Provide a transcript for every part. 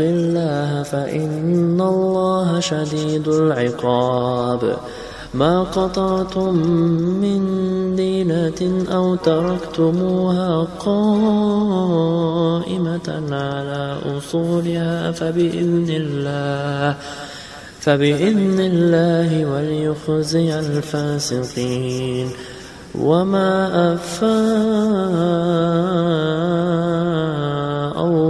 الله فإن الله شديد العقاب. ما قطعتم من دينة أو تركتموها قائمة على أصولها فبإذن الله فبإذن الله وليخزي الفاسقين. وما أفاء الله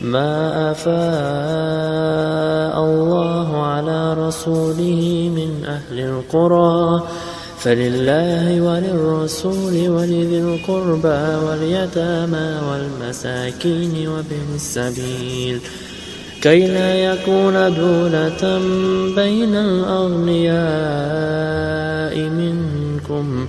ما أفاء الله على رسوله من أهل القرى فلله وللرسول ولذي القربى واليتامى والمساكين وابن السبيل. كي لا يكون دولة بين الأغنياء منكم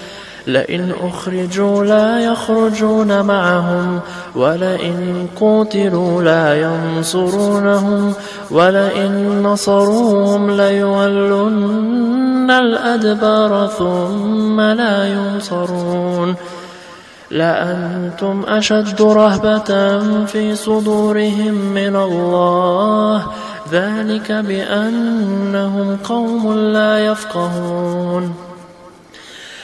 لئن أخرجوا لا يخرجون معهم ولئن قوتلوا لا ينصرونهم ولئن نصروهم ليولن الأدبار ثم لا ينصرون. لأنتم أشد رهبة في صدورهم من الله ذلك بأنهم قوم لا يفقهون.